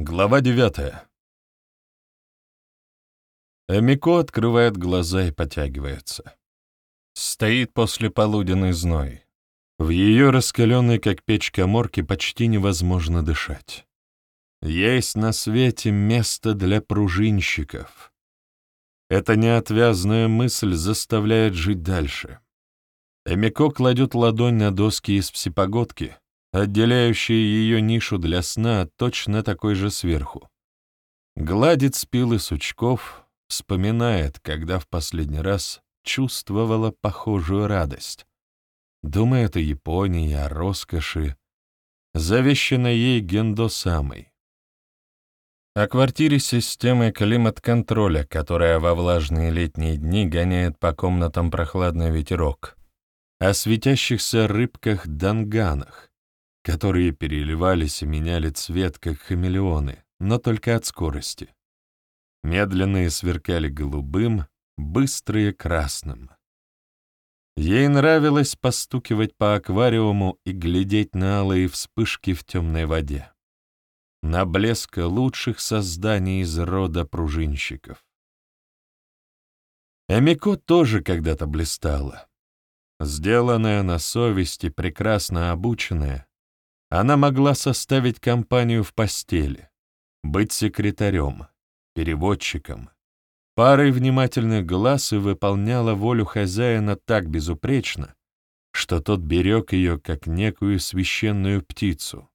Глава девятая. Эмико открывает глаза и потягивается. Стоит после полуденный зной. В ее раскаленной, как печь коморке, почти невозможно дышать. Есть на свете место для пружинщиков. Эта неотвязная мысль заставляет жить дальше. Эмико кладет ладонь на доски из псипогодки — отделяющие ее нишу для сна точно такой же сверху. Гладит спилы сучков, вспоминает, когда в последний раз чувствовала похожую радость. Думает о Японии, о роскоши, завещанной ей Гендо самой. О квартире с системой климат-контроля, которая во влажные летние дни гоняет по комнатам прохладный ветерок, о светящихся рыбках-данганах, которые переливались и меняли цвет, как хамелеоны, но только от скорости. Медленные сверкали голубым, быстрые — красным. Ей нравилось постукивать по аквариуму и глядеть на алые вспышки в темной воде, на блеск лучших созданий из рода пружинщиков. Эмико тоже когда-то блистала. Сделанная на совести, прекрасно обученная, она могла составить компанию в постели, быть секретарем, переводчиком, парой внимательных глаз и выполняла волю хозяина так безупречно, что тот берег ее как некую священную птицу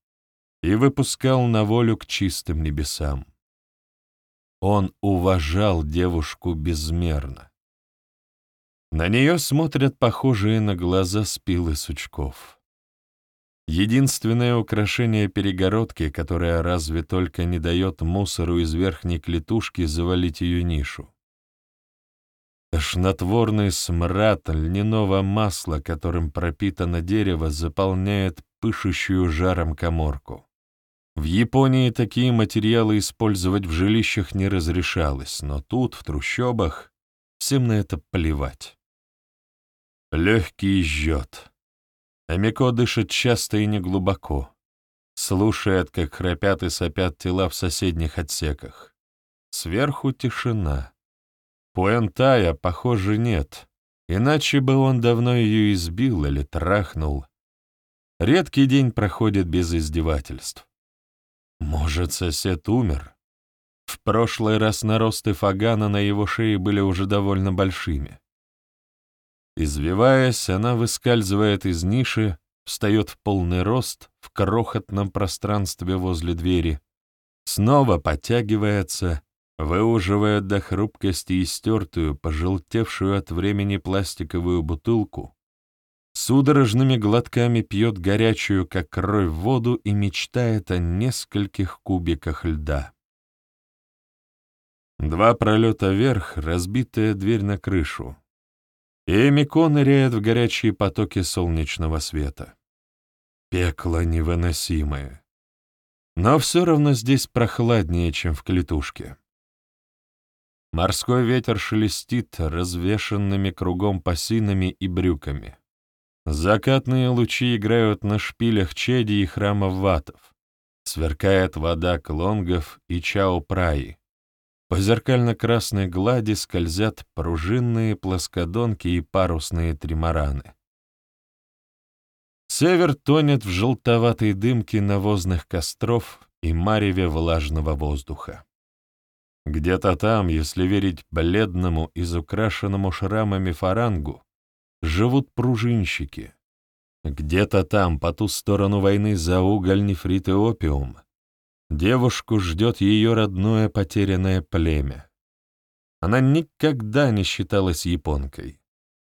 и выпускал на волю к чистым небесам. Он уважал девушку безмерно. На нее смотрят похожие на глаза спилы сучков. Единственное украшение перегородки, которое разве только не дает мусору из верхней клетушки завалить ее нишу. Тошнотворный смрад льняного масла, которым пропитано дерево, заполняет пышущую жаром коморку. В Японии такие материалы использовать в жилищах не разрешалось, но тут, в трущобах, всем на это плевать. Легкий жжет. Амико дышит часто и неглубоко, слушает, как храпят и сопят тела в соседних отсеках. Сверху тишина. Пуэнтая, похоже, нет, иначе бы он давно ее избил или трахнул. Редкий день проходит без издевательств. Может, сосед умер? В прошлый раз наросты фагана на его шее были уже довольно большими. Извиваясь, она выскальзывает из ниши, встает в полный рост в крохотном пространстве возле двери, снова подтягивается, выуживает до хрупкости истертую, пожелтевшую от времени пластиковую бутылку, судорожными глотками пьет горячую, как кровь, воду и мечтает о нескольких кубиках льда. Два пролета вверх, разбитая дверь на крышу, и Мико ныряет в горячие потоки солнечного света. Пекло невыносимое. Но все равно здесь прохладнее, чем в клетушке. Морской ветер шелестит развешенными кругом пасинами и брюками. Закатные лучи играют на шпилях чеди и храмов ватов. Сверкает вода клонгов и чао-праи, по зеркально-красной глади скользят пружинные плоскодонки и парусные тримараны. Север тонет в желтоватой дымке навозных костров и мареве влажного воздуха. Где-то там, если верить бледному, изукрашенному шрамами фарангу, живут пружинщики. Где-то там, по ту сторону войны за уголь, нефрит и опиум, Девушку ждет ее родное потерянное племя. Она никогда не считалась японкой,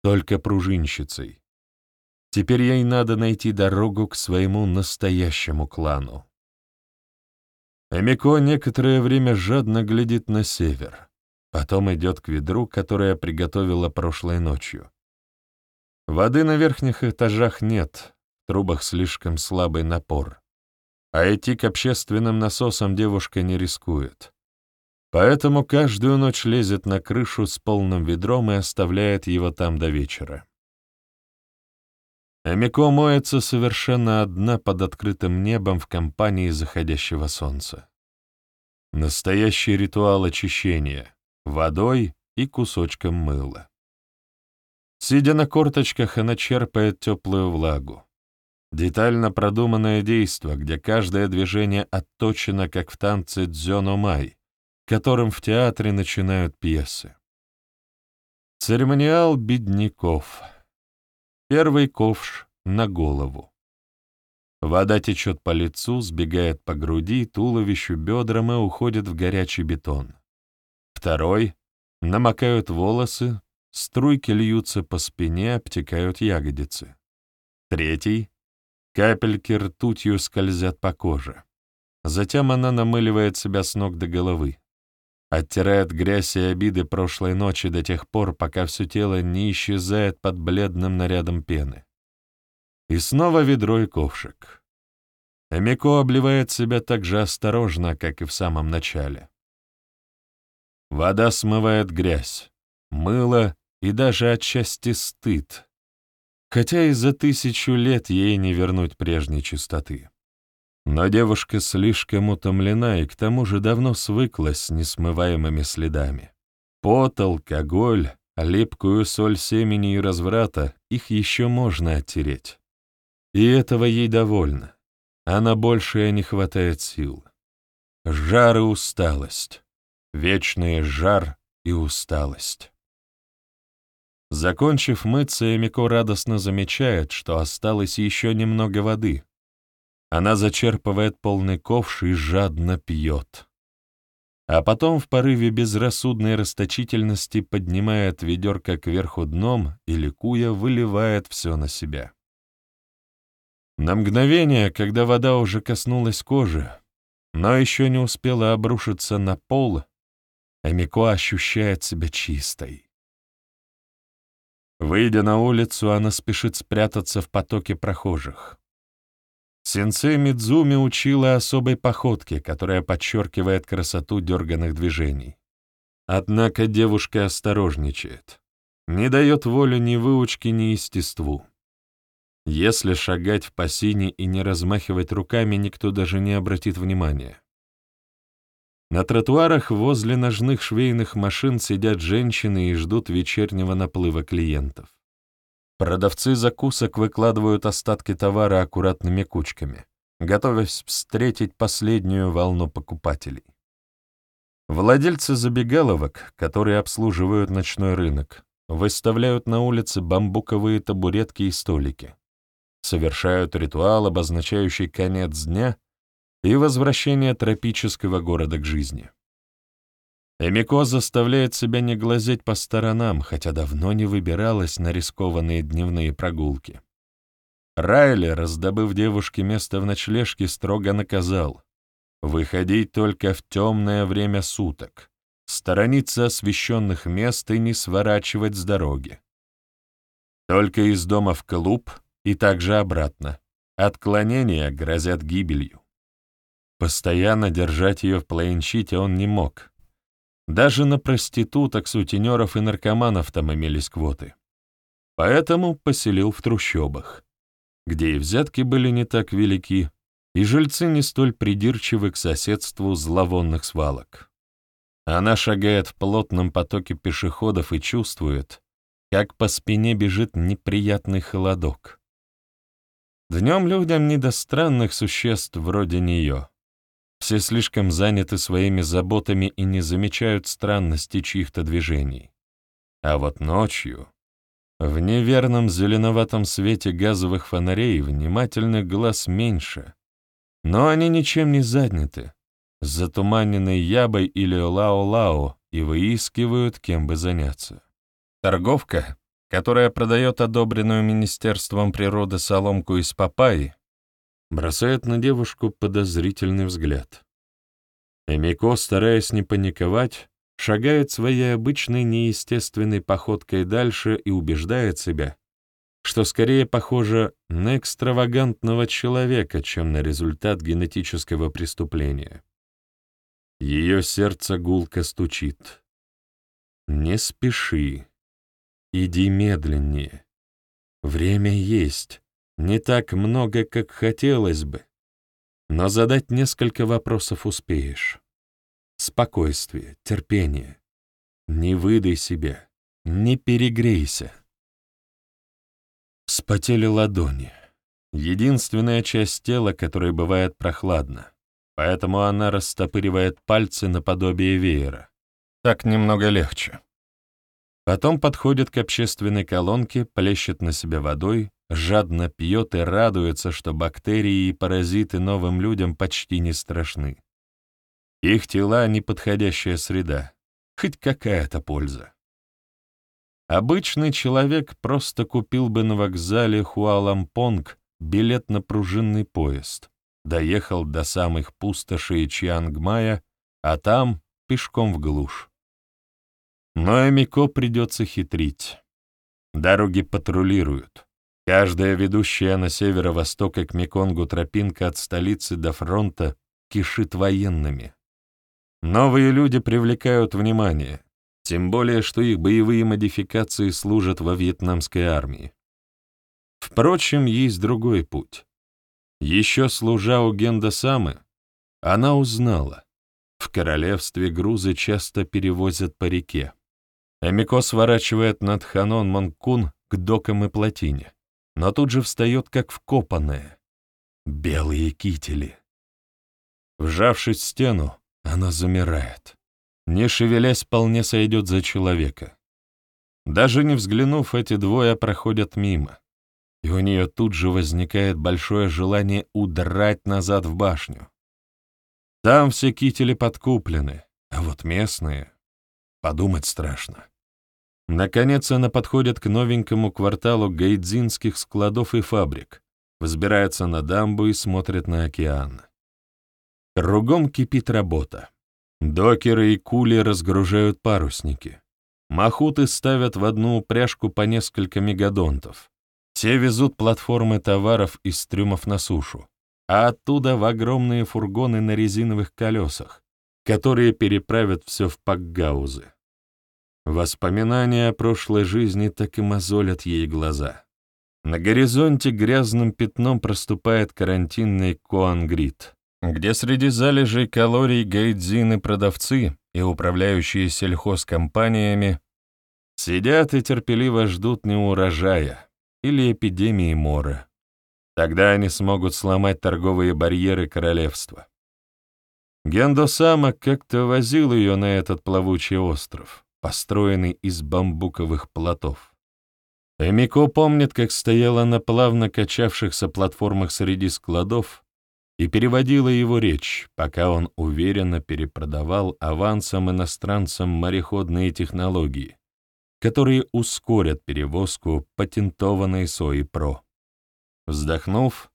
только пружинщицей. Теперь ей надо найти дорогу к своему настоящему клану. Эмико некоторое время жадно глядит на север, потом идет к ведру, которое приготовила прошлой ночью. Воды на верхних этажах нет, в трубах слишком слабый напор а идти к общественным насосам девушка не рискует. Поэтому каждую ночь лезет на крышу с полным ведром и оставляет его там до вечера. Эмико моется совершенно одна под открытым небом в компании заходящего солнца. Настоящий ритуал очищения — водой и кусочком мыла. Сидя на корточках, она черпает теплую влагу. Детально продуманное действо, где каждое движение отточено, как в танце дзёно-май, которым в театре начинают пьесы. Церемониал бедняков. Первый ковш на голову. Вода течет по лицу, сбегает по груди, туловищу, бедрам и уходит в горячий бетон. Второй — намокают волосы, струйки льются по спине, обтекают ягодицы. Третий — капельки ртутью скользят по коже. Затем она намыливает себя с ног до головы. Оттирает грязь и обиды прошлой ночи до тех пор, пока все тело не исчезает под бледным нарядом пены. И снова ведро и ковшик. Эмико обливает себя так же осторожно, как и в самом начале. Вода смывает грязь, мыло и даже отчасти стыд, хотя и за тысячу лет ей не вернуть прежней чистоты. Но девушка слишком утомлена и к тому же давно свыклась с несмываемыми следами. Пот, алкоголь, липкую соль семени и разврата, их еще можно оттереть. И этого ей довольно, а на большее не хватает сил. Жар и усталость. Вечный жар и усталость. Закончив мыться, Эмико радостно замечает, что осталось еще немного воды. Она зачерпывает полный ковш и жадно пьет. А потом в порыве безрассудной расточительности поднимает ведерко кверху дном и, ликуя, выливает все на себя. На мгновение, когда вода уже коснулась кожи, но еще не успела обрушиться на пол, Амико ощущает себя чистой. Выйдя на улицу, она спешит спрятаться в потоке прохожих. Сенсей Мидзуми учила особой походке, которая подчеркивает красоту дерганных движений. Однако девушка осторожничает, не дает волю ни выучке, ни естеству. Если шагать в пассине и не размахивать руками, никто даже не обратит внимания. На тротуарах возле ножных швейных машин сидят женщины и ждут вечернего наплыва клиентов. Продавцы закусок выкладывают остатки товара аккуратными кучками, готовясь встретить последнюю волну покупателей. Владельцы забегаловок, которые обслуживают ночной рынок, выставляют на улице бамбуковые табуретки и столики совершают ритуал, обозначающий конец дня и возвращение тропического города к жизни. Эмико заставляет себя не глазеть по сторонам, хотя давно не выбиралась на рискованные дневные прогулки. Райли, раздобыв девушке место в ночлежке, строго наказал выходить только в темное время суток, сторониться освещенных мест и не сворачивать с дороги. Только из дома в клуб и также обратно. Отклонения грозят гибелью. Постоянно держать ее в плейнщите он не мог. Даже на проституток, сутенеров и наркоманов там имелись квоты. Поэтому поселил в трущобах, где и взятки были не так велики, и жильцы не столь придирчивы к соседству зловонных свалок. Она шагает в плотном потоке пешеходов и чувствует, как по спине бежит неприятный холодок. Днем людям не до странных существ вроде нее. Все слишком заняты своими заботами и не замечают странности чьих-то движений. А вот ночью, в неверном зеленоватом свете газовых фонарей, внимательных глаз меньше, но они ничем не заняты, затуманенной ябой или лао-лао и выискивают, кем бы заняться. Торговка, которая продает одобренную Министерством природы соломку из папайи, бросает на девушку подозрительный взгляд. Эмико, стараясь не паниковать, шагает своей обычной неестественной походкой дальше и убеждает себя, что скорее похоже на экстравагантного человека, чем на результат генетического преступления. Ее сердце гулко стучит. «Не спеши», Иди медленнее. Время есть, не так много, как хотелось бы, но задать несколько вопросов успеешь. спокойствие, терпение. Не выдай себе, не перегрейся. Вспотели ладони. Единственная часть тела, которая бывает прохладна, поэтому она растопыривает пальцы наподобие веера. Так немного легче. Потом подходит к общественной колонке, плещет на себя водой, жадно пьет и радуется, что бактерии и паразиты новым людям почти не страшны. Их тела — неподходящая среда, хоть какая-то польза. Обычный человек просто купил бы на вокзале Хуалампонг билет на пружинный поезд, доехал до самых пустошей Чиангмая, а там пешком в глушь. Но Эмико придется хитрить. Дороги патрулируют. Каждая ведущая на северо-восток и к Меконгу тропинка от столицы до фронта кишит военными. Новые люди привлекают внимание, тем более, что их боевые модификации служат во вьетнамской армии. Впрочем, есть другой путь. Еще служа у Генда Самы, она узнала, в королевстве грузы часто перевозят по реке. Эмико сворачивает над Ханон Монкун к докам и плотине, но тут же встает как вкопанная. Белые кители. Вжавшись в стену, она замирает. Не шевелясь, вполне сойдет за человека. Даже не взглянув, эти двое проходят мимо, и у нее тут же возникает большое желание удрать назад в башню. Там все кители подкуплены, а вот местные... Подумать страшно. Наконец она подходит к новенькому кварталу гайдзинских складов и фабрик, взбирается на дамбу и смотрит на океан. Кругом кипит работа. Докеры и кули разгружают парусники. Махуты ставят в одну упряжку по несколько мегадонтов. Те везут платформы товаров из трюмов на сушу, а оттуда в огромные фургоны на резиновых колесах, которые переправят все в пакгаузы. Воспоминания о прошлой жизни так и мозолят ей глаза. На горизонте грязным пятном проступает карантинный Коангрид, где среди залежей калорий гайдзины продавцы и управляющие сельхозкомпаниями сидят и терпеливо ждут неурожая или эпидемии мора. Тогда они смогут сломать торговые барьеры королевства. Гендо Сама как-то возил ее на этот плавучий остров построенный из бамбуковых плотов. Эмико помнит, как стояла на плавно качавшихся платформах среди складов и переводила его речь, пока он уверенно перепродавал авансом иностранцам мореходные технологии, которые ускорят перевозку патентованной сои ПРО. Вздохнув,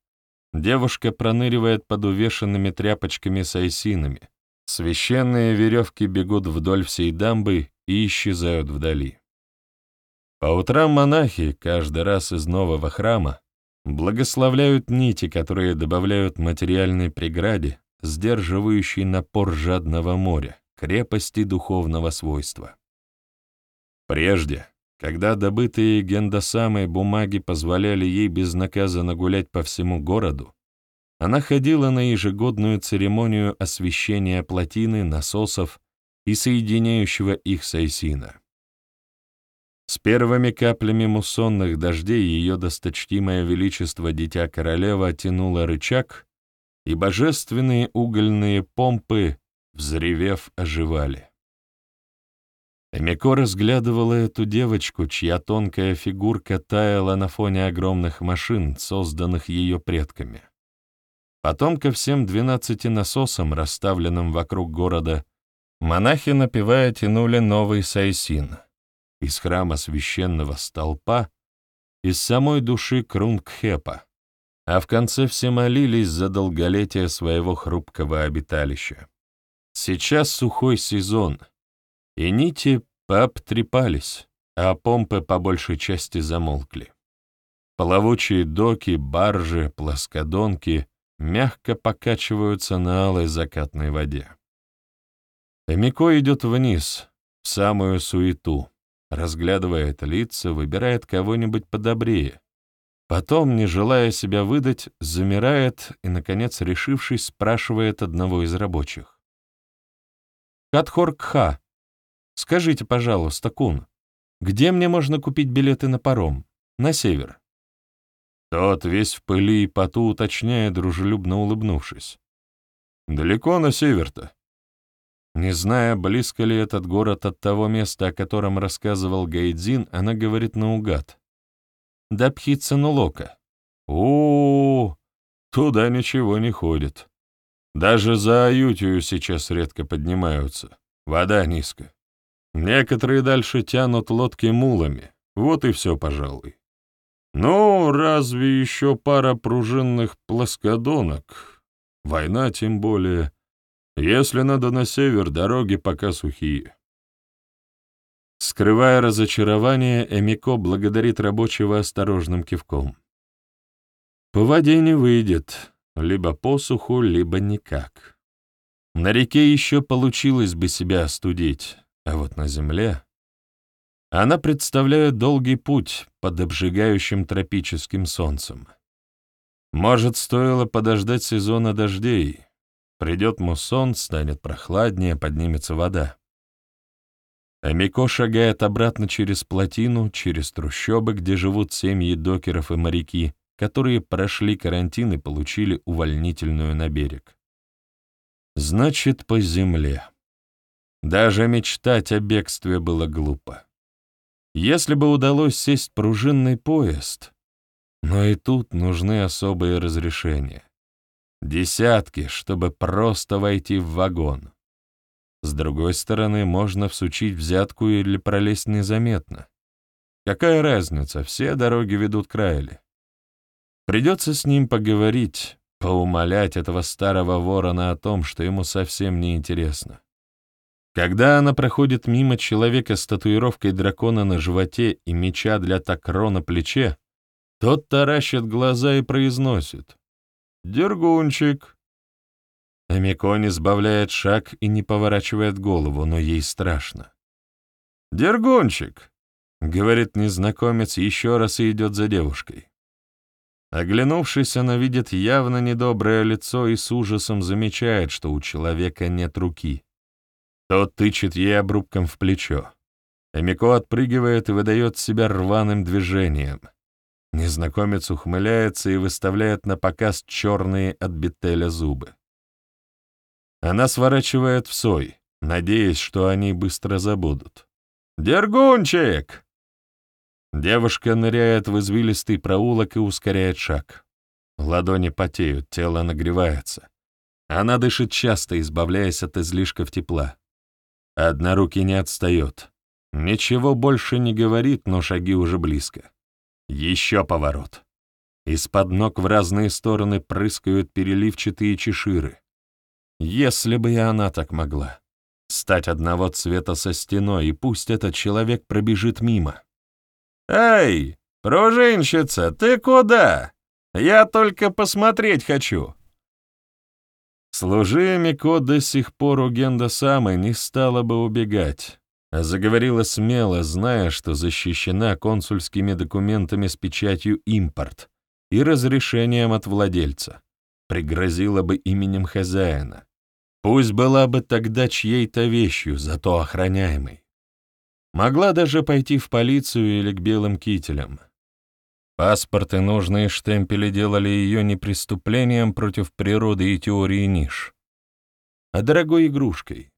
девушка проныривает под увешанными тряпочками с айсинами. Священные веревки бегут вдоль всей дамбы и исчезают вдали. По утрам монахи, каждый раз из нового храма, благословляют нити, которые добавляют материальной преграде, сдерживающей напор жадного моря, крепости духовного свойства. Прежде, когда добытые гендосамой бумаги позволяли ей безнаказанно гулять по всему городу, она ходила на ежегодную церемонию освещения плотины, насосов и соединяющего их сайсина. С первыми каплями муссонных дождей ее досточтимое величество Дитя Королева тянуло рычаг, и божественные угольные помпы, взревев, оживали. Эмико разглядывала эту девочку, чья тонкая фигурка таяла на фоне огромных машин, созданных ее предками. Потом ко всем двенадцати насосам, расставленным вокруг города, Монахи, напевая, тянули новый сайсин. Из храма священного столпа, из самой души Крунгхепа, а в конце все молились за долголетие своего хрупкого обиталища. Сейчас сухой сезон, и нити пообтрепались, а помпы по большей части замолкли. Плавучие доки, баржи, плоскодонки мягко покачиваются на алой закатной воде. Эмико идет вниз, в самую суету, разглядывает лица, выбирает кого-нибудь подобрее. Потом, не желая себя выдать, замирает и, наконец, решившись, спрашивает одного из рабочих. Хатхор-Кха. Скажите, пожалуйста, Кун, где мне можно купить билеты на паром? На север?» Тот весь в пыли и поту уточняет, дружелюбно улыбнувшись. «Далеко на север-то?» Не зная, близко ли этот город от того места, о котором рассказывал Гайдзин, она говорит наугад. О, -о, о туда ничего не ходит. Даже за Аютию сейчас редко поднимаются. Вода низко. Некоторые дальше тянут лодки мулами. Вот и все, пожалуй. Ну, разве еще пара пружинных плоскодонок? Война тем более. Если надо на север, дороги пока сухие. Скрывая разочарование, Эмико благодарит рабочего осторожным кивком. По воде не выйдет, либо по суху, либо никак. На реке еще получилось бы себя остудить, а вот на земле... Она представляет долгий путь под обжигающим тропическим солнцем. Может, стоило подождать сезона дождей. Придет муссон, станет прохладнее, поднимется вода. Амико шагает обратно через плотину, через трущобы, где живут семьи докеров и моряки, которые прошли карантин и получили увольнительную на берег. Значит, по земле. Даже мечтать о бегстве было глупо. Если бы удалось сесть пружинный поезд, но и тут нужны особые разрешения. Десятки, чтобы просто войти в вагон. С другой стороны, можно всучить взятку или пролезть незаметно. Какая разница, все дороги ведут к Райле. Придется с ним поговорить, поумолять этого старого ворона о том, что ему совсем не интересно. Когда она проходит мимо человека с татуировкой дракона на животе и меча для такро на плече, тот таращит глаза и произносит «Дергунчик». Амико не сбавляет шаг и не поворачивает голову, но ей страшно. «Дергунчик», — говорит незнакомец еще раз и идет за девушкой. Оглянувшись, она видит явно недоброе лицо и с ужасом замечает, что у человека нет руки. Тот тычет ей обрубком в плечо. Эмико отпрыгивает и выдает себя рваным движением. Незнакомец ухмыляется и выставляет на показ черные от бетеля зубы. Она сворачивает в сой, надеясь, что они быстро забудут. «Дергунчик!» Девушка ныряет в извилистый проулок и ускоряет шаг. Ладони потеют, тело нагревается. Она дышит часто, избавляясь от излишков тепла. Однорукий не отстает. Ничего больше не говорит, но шаги уже близко. Еще поворот. Из-под ног в разные стороны прыскают переливчатые чеширы. Если бы и она так могла. Стать одного цвета со стеной, и пусть этот человек пробежит мимо. «Эй, пружинщица, ты куда? Я только посмотреть хочу!» Служи Мико до сих пор у Генда Самы не стала бы убегать, а заговорила смело, зная, что защищена консульскими документами с печатью «импорт» и разрешением от владельца. Пригрозила бы именем хозяина. Пусть была бы тогда чьей-то вещью, зато охраняемой. Могла даже пойти в полицию или к белым кителям. Паспорты, нужные штемпели делали ее не преступлением против природы и теории ниш, а дорогой игрушкой.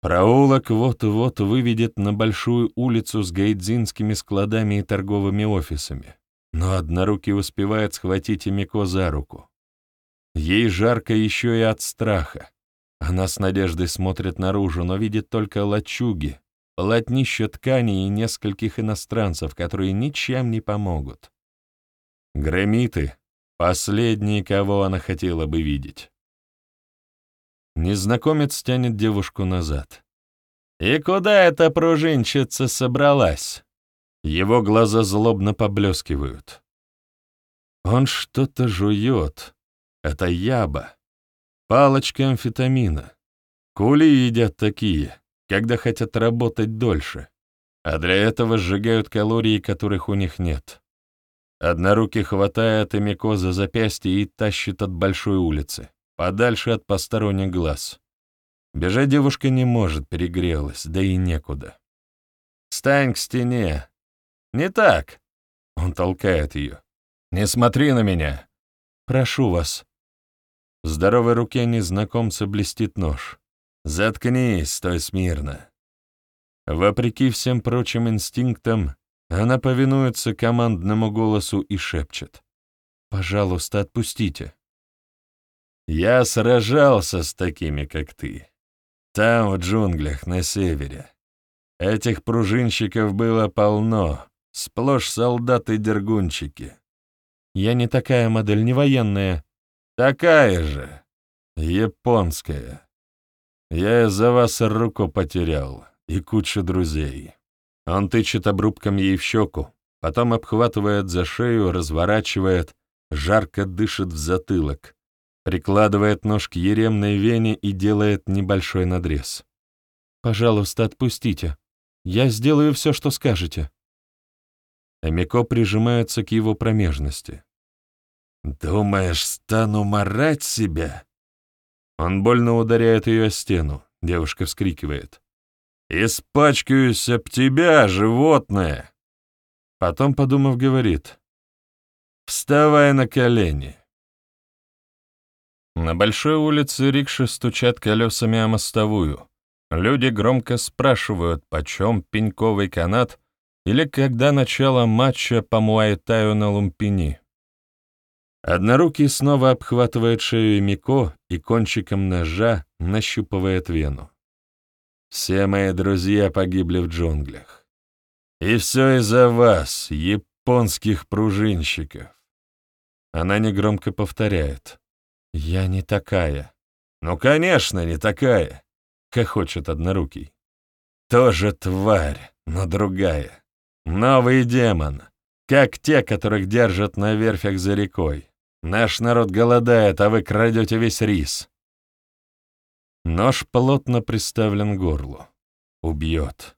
Проулок вот-вот выведет на большую улицу с гайдзинскими складами и торговыми офисами, но однорукий успевает схватить Эмико за руку. Ей жарко еще и от страха. Она с надеждой смотрит наружу, но видит только лачуги, полотнище ткани и нескольких иностранцев, которые ничем не помогут. Гремиты — последние, кого она хотела бы видеть. Незнакомец тянет девушку назад. «И куда эта пружинчица собралась?» Его глаза злобно поблескивают. Он что-то жует. Это яба. Палочка амфетамина. Кули едят такие когда хотят работать дольше, а для этого сжигают калории, которых у них нет. Однорукий хватает Эмико за запястье и тащит от большой улицы, подальше от посторонних глаз. Бежать девушка не может, перегрелась, да и некуда. «Стань к стене!» «Не так!» Он толкает ее. «Не смотри на меня!» «Прошу вас!» В здоровой руке незнакомца блестит нож. «Заткнись, стой смирно!» Вопреки всем прочим инстинктам, она повинуется командному голосу и шепчет. «Пожалуйста, отпустите». «Я сражался с такими, как ты. Там, в джунглях, на севере. Этих пружинщиков было полно, сплошь солдаты-дергунчики. Я не такая модель, не военная. Такая же. Японская. Я из-за вас руку потерял и кучу друзей. Он тычет обрубком ей в щеку, потом обхватывает за шею, разворачивает, жарко дышит в затылок, прикладывает нож к еремной вене и делает небольшой надрез. «Пожалуйста, отпустите. Я сделаю все, что скажете». Амико прижимается к его промежности. «Думаешь, стану марать себя?» Он больно ударяет ее о стену. Девушка вскрикивает. «Испачкаюсь об тебя, животное!» Потом, подумав, говорит. «Вставай на колени!» На большой улице рикши стучат колесами о мостовую. Люди громко спрашивают, почем пеньковый канат или когда начало матча по муайтаю на Лумпини. Однорукий снова обхватывает шею Мико и кончиком ножа нащупывает вену. Все мои друзья погибли в джунглях. И все из-за вас, японских пружинщиков. Она негромко повторяет. «Я не такая». «Ну, конечно, не такая», — хохочет однорукий. «Тоже тварь, но другая. Новый демон, как те, которых держат на верфях за рекой. Наш народ голодает, а вы крадете весь рис. Нож плотно приставлен к горлу. Убьет.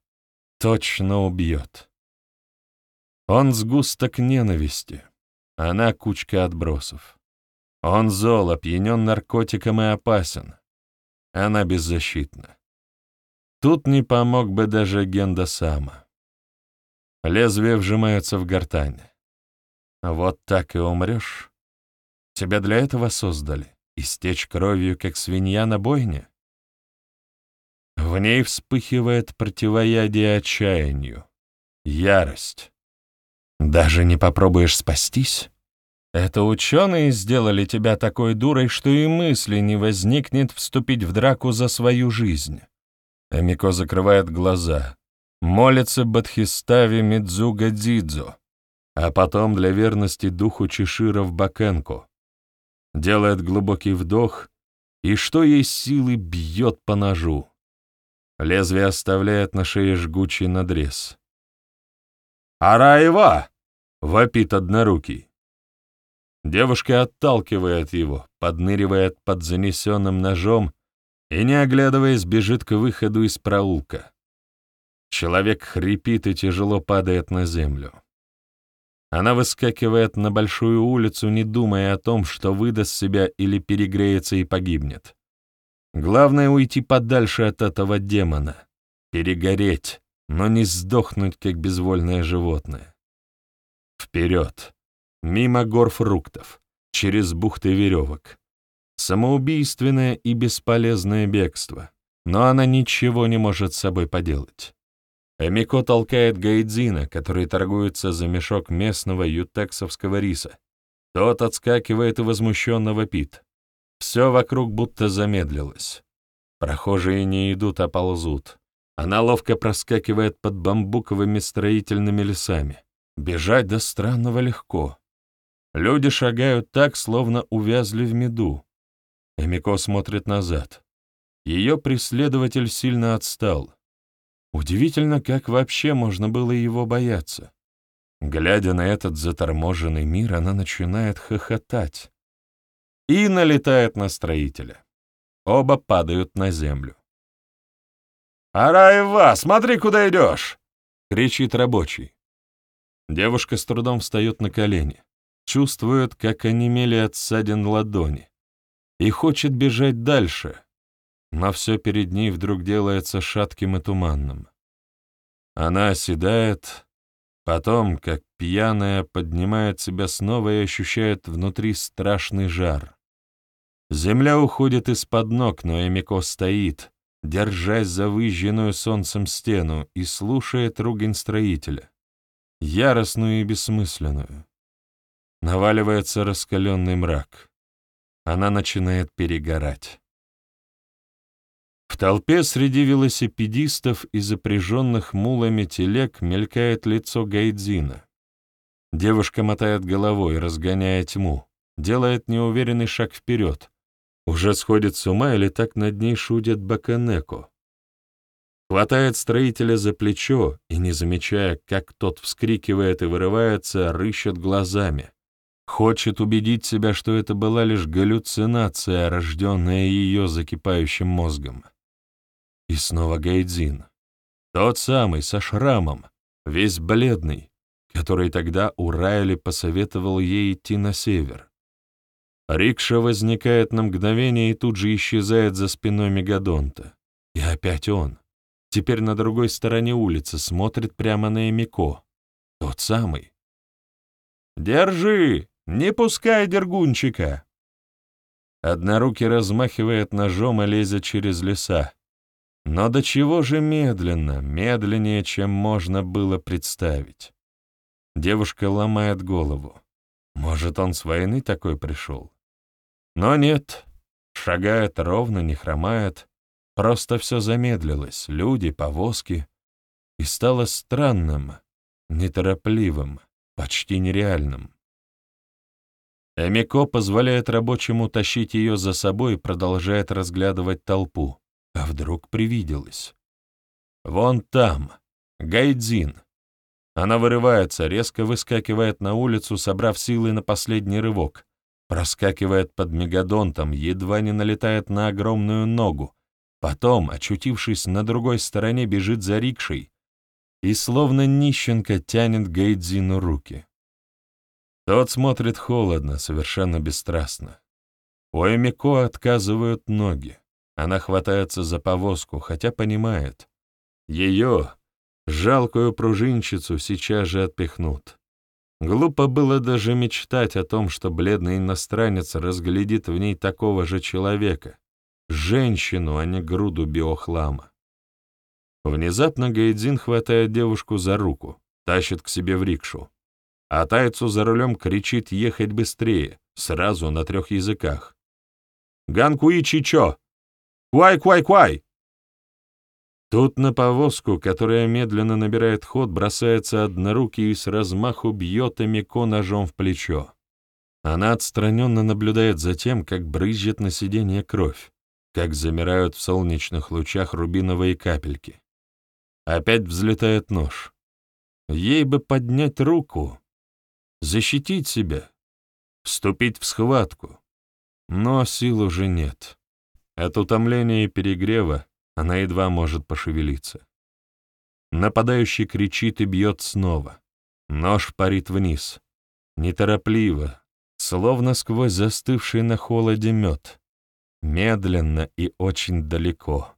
Точно убьет. Он сгусток ненависти. Она кучка отбросов. Он зол, опьянен наркотиком и опасен. Она беззащитна. Тут не помог бы даже Генда Сама. Лезвие вжимается в гортань. Вот так и умрешь. Тебя для этого создали. Истечь кровью, как свинья на бойне? В ней вспыхивает противоядие отчаянию, ярость. Даже не попробуешь спастись? Это ученые сделали тебя такой дурой, что и мысли не возникнет вступить в драку за свою жизнь. Амико закрывает глаза, молится Бадхиставе Мидзуга Дидзо, а потом для верности духу Чешира в Бакенко. Делает глубокий вдох и, что есть силы, бьет по ножу. Лезвие оставляет на шее жгучий надрез. «Араева!» — вопит однорукий. Девушка отталкивает его, подныривает под занесенным ножом и, не оглядываясь, бежит к выходу из проулка. Человек хрипит и тяжело падает на землю. Она выскакивает на большую улицу, не думая о том, что выдаст себя или перегреется и погибнет. Главное — уйти подальше от этого демона, перегореть, но не сдохнуть, как безвольное животное. Вперед, мимо гор фруктов, через бухты веревок. Самоубийственное и бесполезное бегство, но она ничего не может с собой поделать. Эмико толкает Гайдзина, который торгуется за мешок местного ютексовского риса. Тот отскакивает и возмущенно вопит. Все вокруг будто замедлилось. Прохожие не идут, а ползут. Она ловко проскакивает под бамбуковыми строительными лесами. Бежать до странного легко. Люди шагают так, словно увязли в меду. Эмико смотрит назад. Ее преследователь сильно отстал. Удивительно, как вообще можно было его бояться. Глядя на этот заторможенный мир, она начинает хохотать и налетает на строителя. Оба падают на землю. «Араева, смотри, куда идешь!» — кричит рабочий. Девушка с трудом встает на колени, чувствует, как онемели от ссадин ладони, и хочет бежать дальше, но все перед ней вдруг делается шатким и туманным. Она оседает, потом, как пьяная, поднимает себя снова и ощущает внутри страшный жар. Земля уходит из-под ног, но Эмико стоит, держась за выжженную солнцем стену, и слушает ругань строителя, яростную и бессмысленную. Наваливается раскаленный мрак. Она начинает перегорать. В толпе среди велосипедистов и запряженных мулами телег мелькает лицо Гайдзина. Девушка мотает головой, разгоняя тьму, делает неуверенный шаг вперед. Уже сходит с ума или так над ней шутит Баканеко. Хватает строителя за плечо и, не замечая, как тот вскрикивает и вырывается, рыщет глазами. Хочет убедить себя, что это была лишь галлюцинация, рожденная ее закипающим мозгом. И снова Гайдзин. Тот самый, со шрамом, весь бледный, который тогда у Райли посоветовал ей идти на север. Рикша возникает на мгновение и тут же исчезает за спиной Мегадонта. И опять он. Теперь на другой стороне улицы смотрит прямо на Эмико. Тот самый. «Держи! Не пускай дергунчика!» Однорукий размахивает ножом и лезет через леса. Но до чего же медленно, медленнее, чем можно было представить. Девушка ломает голову. Может, он с войны такой пришел? Но нет, шагает ровно, не хромает. Просто все замедлилось, люди, повозки. И стало странным, неторопливым, почти нереальным. Эмико позволяет рабочему тащить ее за собой и продолжает разглядывать толпу. А вдруг привиделось? Вон там, Гайдзин. Она вырывается, резко выскакивает на улицу, собрав силы на последний рывок. Проскакивает под мегадонтом, едва не налетает на огромную ногу. Потом, очутившись на другой стороне, бежит за рикшей и словно нищенка тянет Гайдзину руки. Тот смотрит холодно, совершенно бесстрастно. У Эмико отказывают ноги. Она хватается за повозку, хотя понимает. Ее, жалкую пружинщицу, сейчас же отпихнут. Глупо было даже мечтать о том, что бледный иностранец разглядит в ней такого же человека, женщину, а не груду биохлама. Внезапно Гайдзин хватает девушку за руку, тащит к себе в рикшу. А тайцу за рулем кричит ехать быстрее, сразу на трех языках. «Ганкуи Чичо! Квай-квай-квай!» Тут на повозку, которая медленно набирает ход, бросается однорукий и с размаху бьет Эмико ножом в плечо. Она отстраненно наблюдает за тем, как брызжет на сиденье кровь, как замирают в солнечных лучах рубиновые капельки. Опять взлетает нож. Ей бы поднять руку, защитить себя, вступить в схватку. Но сил уже нет. От утомления и перегрева она едва может пошевелиться. Нападающий кричит и бьет снова. Нож парит вниз. Неторопливо, словно сквозь застывший на холоде мед. Медленно и очень далеко.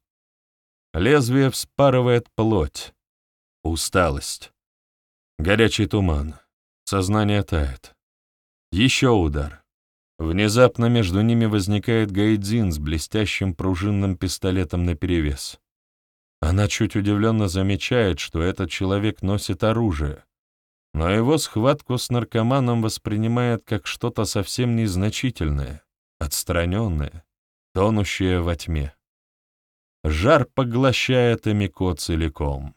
Лезвие вспарывает плоть. Усталость. Горячий туман. Сознание тает. Еще удар. Внезапно между ними возникает Гайдзин с блестящим пружинным пистолетом наперевес. Она чуть удивленно замечает, что этот человек носит оружие, но его схватку с наркоманом воспринимает как что-то совсем незначительное, отстраненное, тонущее во тьме. Жар поглощает Эмико целиком.